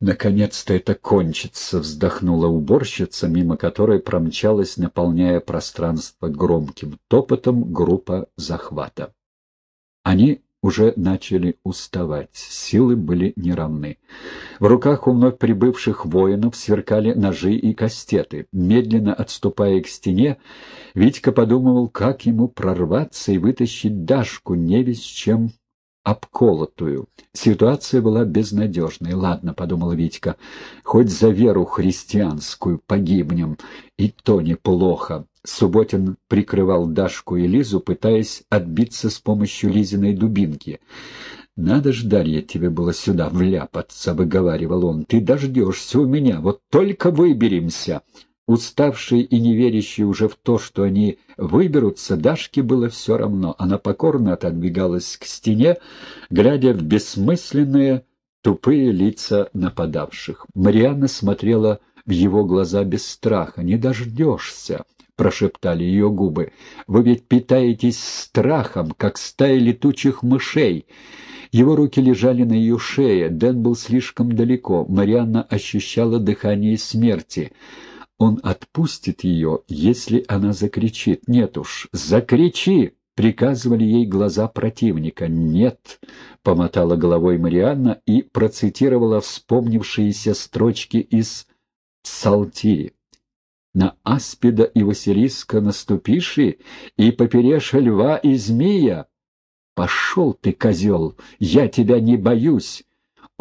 «Наконец-то это кончится!» — вздохнула уборщица, мимо которой промчалась, наполняя пространство громким топотом группа захвата. Они уже начали уставать, силы были неравны. В руках у вновь прибывших воинов сверкали ножи и кастеты. Медленно отступая к стене, Витька подумывал, как ему прорваться и вытащить Дашку, не весь чем обколотую. Ситуация была безнадежной. «Ладно», — подумал Витька, — «хоть за веру христианскую погибнем, и то неплохо». Субботин прикрывал Дашку и Лизу, пытаясь отбиться с помощью Лизиной дубинки. «Надо ж, Дарья, тебе было сюда вляпаться», — выговаривал он. «Ты дождешься у меня, вот только выберемся». Уставший и не верящий уже в то, что они выберутся, Дашке было все равно. Она покорно отодвигалась к стене, глядя в бессмысленные, тупые лица нападавших. Марианна смотрела в его глаза без страха. «Не дождешься!» — прошептали ее губы. «Вы ведь питаетесь страхом, как стая летучих мышей!» Его руки лежали на ее шее. Дэн был слишком далеко. Марианна ощущала дыхание смерти. Он отпустит ее, если она закричит. Нет уж, закричи! Приказывали ей глаза противника. «Нет!» — помотала головой Марианна и процитировала вспомнившиеся строчки из «Псалтири». «На аспида и Василиска наступиши, и попереша льва и змея. Пошел ты, козел, я тебя не боюсь!»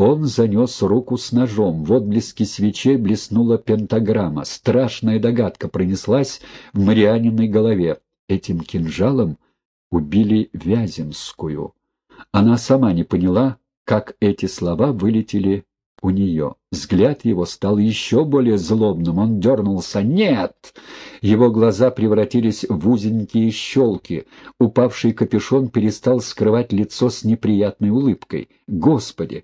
Он занес руку с ножом. В отблеске свечей блеснула пентаграмма. Страшная догадка пронеслась в Марианиной голове. Этим кинжалом убили Вяземскую. Она сама не поняла, как эти слова вылетели у нее. Взгляд его стал еще более злобным. Он дернулся. «Нет!» Его глаза превратились в узенькие щелки. Упавший капюшон перестал скрывать лицо с неприятной улыбкой. «Господи!»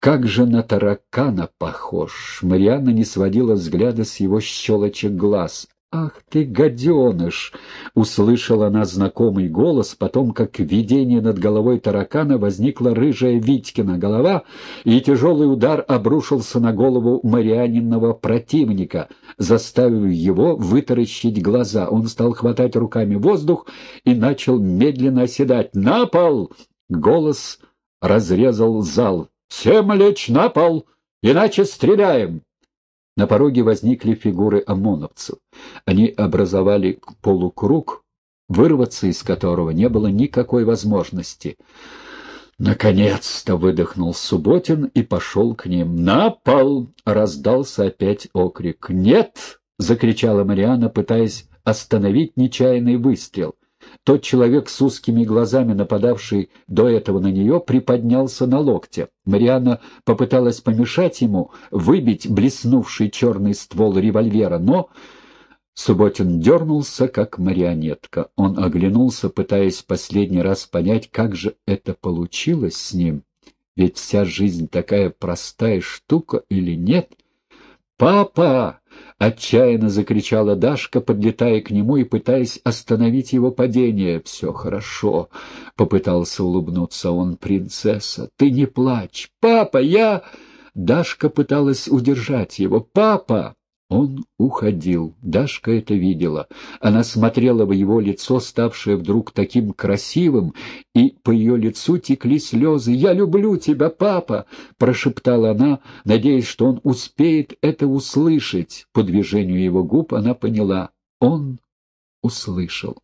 Как же на таракана похож! Марианна не сводила взгляда с его щелочек глаз. «Ах ты, гаденыш!» — услышала она знакомый голос, потом, как видение над головой таракана, возникла рыжая Витькина голова, и тяжелый удар обрушился на голову Марианинного противника, заставив его вытаращить глаза. Он стал хватать руками воздух и начал медленно оседать. «На пол!» — голос разрезал зал. «Всем лечь на пол, иначе стреляем!» На пороге возникли фигуры ОМОНовцев. Они образовали полукруг, вырваться из которого не было никакой возможности. «Наконец-то!» — выдохнул Субботин и пошел к ним. «На пол!» — раздался опять окрик. «Нет!» — закричала Мариана, пытаясь остановить нечаянный выстрел. Тот человек с узкими глазами, нападавший до этого на нее, приподнялся на локте. Марианна попыталась помешать ему выбить блеснувший черный ствол револьвера, но... Субботин дернулся, как марионетка. Он оглянулся, пытаясь последний раз понять, как же это получилось с ним. Ведь вся жизнь такая простая штука или нет? «Папа!» — отчаянно закричала Дашка, подлетая к нему и пытаясь остановить его падение. «Все хорошо», — попытался улыбнуться он, — «принцесса, ты не плачь! Папа, я...» Дашка пыталась удержать его. «Папа!» Он уходил. Дашка это видела. Она смотрела в его лицо, ставшее вдруг таким красивым, и по ее лицу текли слезы. «Я люблю тебя, папа!» — прошептала она, надеясь, что он успеет это услышать. По движению его губ она поняла. Он услышал.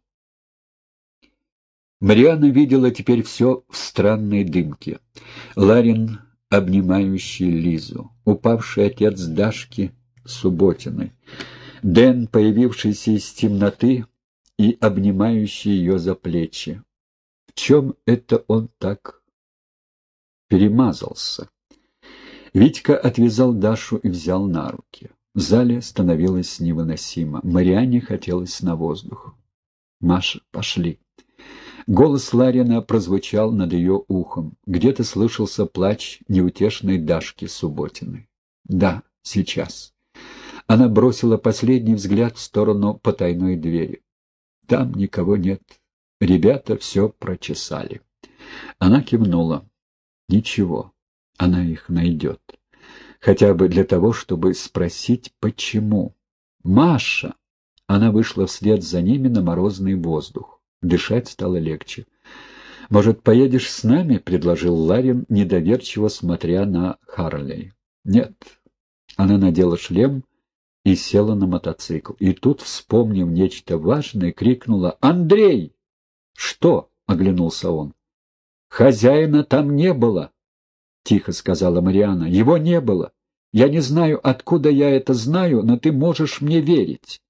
Мариана видела теперь все в странной дымке. Ларин, обнимающий Лизу, упавший отец Дашки — Субботиной. Дэн, появившийся из темноты и обнимающий ее за плечи. В чем это он так перемазался? Витька отвязал Дашу и взял на руки. В зале становилось невыносимо. Мариане хотелось на воздух. «Маша, пошли!» Голос Ларина прозвучал над ее ухом. Где-то слышался плач неутешной Дашки Субботиной. «Да, сейчас». Она бросила последний взгляд в сторону потайной двери. Там никого нет. Ребята все прочесали. Она кивнула. Ничего, она их найдет. хотя бы для того, чтобы спросить, почему. «Маша!» Она вышла вслед за ними на морозный воздух. Дышать стало легче. «Может, поедешь с нами?» — предложил Ларин, недоверчиво смотря на Харлей. «Нет». Она надела шлем и села на мотоцикл. И тут, вспомнив нечто важное, крикнула «Андрей!» «Что?» — оглянулся он. «Хозяина там не было!» — тихо сказала Мариана. «Его не было. Я не знаю, откуда я это знаю, но ты можешь мне верить».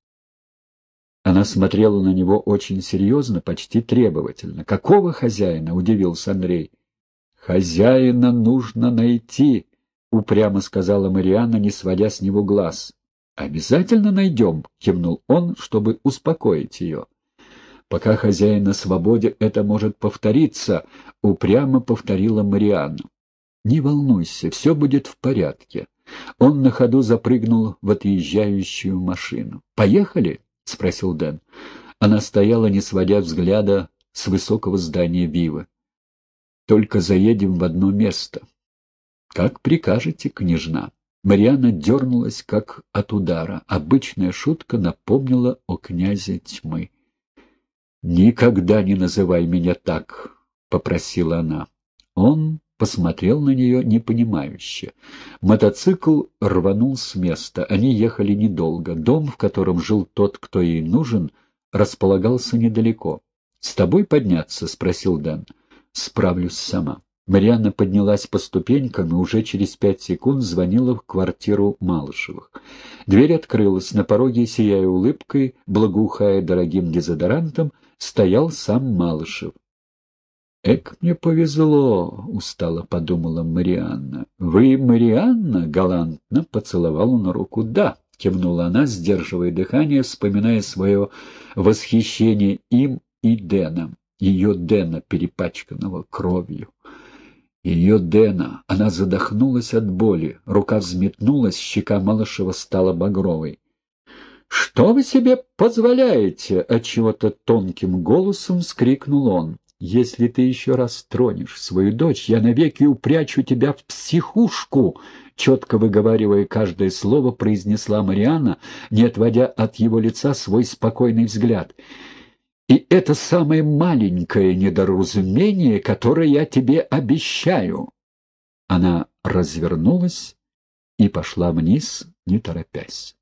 Она смотрела на него очень серьезно, почти требовательно. «Какого хозяина?» — удивился Андрей. «Хозяина нужно найти», — упрямо сказала Марианна, не сводя с него глаз. «Обязательно найдем», — кивнул он, чтобы успокоить ее. «Пока хозяин на свободе, это может повториться», — упрямо повторила Марианна. «Не волнуйся, все будет в порядке». Он на ходу запрыгнул в отъезжающую машину. «Поехали?» — спросил Дэн. Она стояла, не сводя взгляда с высокого здания Вивы. «Только заедем в одно место». «Как прикажете, княжна». Мариана дернулась, как от удара. Обычная шутка напомнила о князе тьмы. «Никогда не называй меня так», — попросила она. Он посмотрел на нее непонимающе. Мотоцикл рванул с места. Они ехали недолго. Дом, в котором жил тот, кто ей нужен, располагался недалеко. «С тобой подняться?» — спросил Дэн. «Справлюсь сама». Марианна поднялась по ступенькам и уже через пять секунд звонила в квартиру Малышевых. Дверь открылась, на пороге, сияя улыбкой, благоухая дорогим дезодорантом, стоял сам Малышев. «Эк, мне повезло», — устало подумала Марианна. «Вы Марианна?» — галантно поцеловала на руку. «Да», — кивнула она, сдерживая дыхание, вспоминая свое восхищение им и Дэном, ее Дэна, перепачканного кровью. Ее Дэна. Она задохнулась от боли. Рука взметнулась, щека Малышева стала багровой. «Что вы себе позволяете?» — отчего-то тонким голосом скрикнул он. Если ты еще раз тронешь свою дочь, я навеки упрячу тебя в психушку, четко выговаривая каждое слово, произнесла Мариана, не отводя от его лица свой спокойный взгляд. И это самое маленькое недоразумение, которое я тебе обещаю. Она развернулась и пошла вниз, не торопясь.